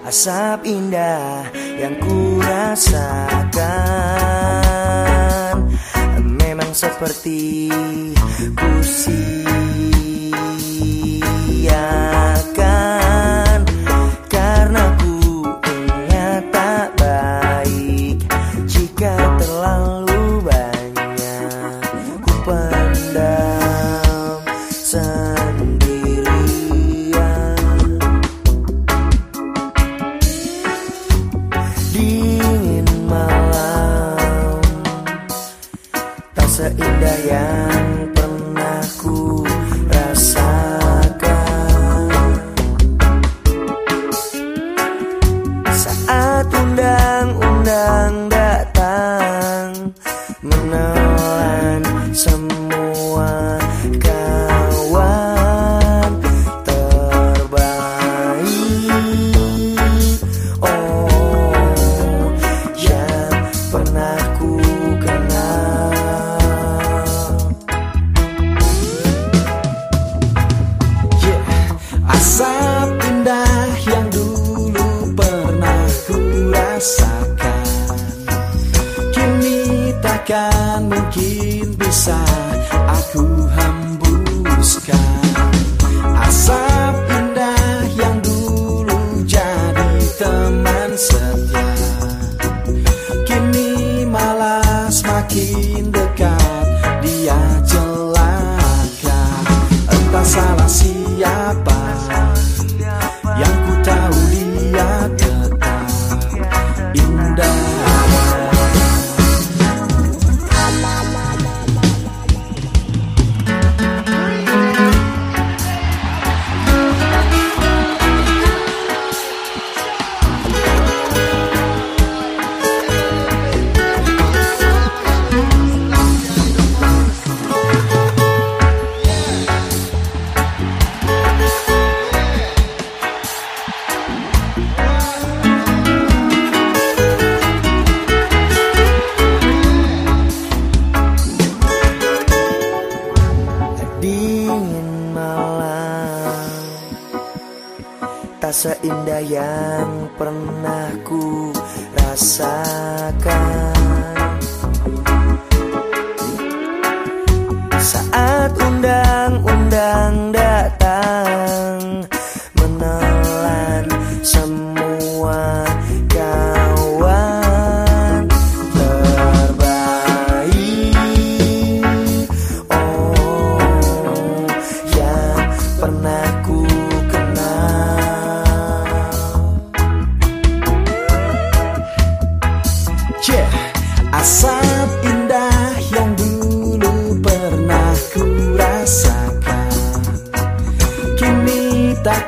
Asap indah yang ku rasakan. Memang seperti ku siakan takkan mungkin bisa aku hembuskan Asap indah yang dulu jadi teman setia. Kini malah semakin dekat dia celaka. Entah salah siapa Tak seindah yang pernah ku rasakan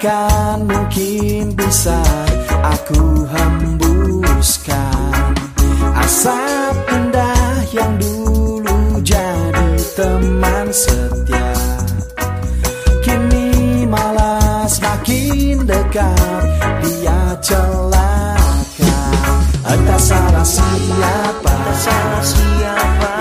takkan mungkin bisa aku hembuskan. Asap indah yang dulu jadi teman setia. Kini malah semakin dekat dia celaka. Entah salah siapa entah salah siapa.